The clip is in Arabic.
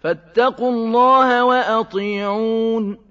فاتقوا الله وأطيعون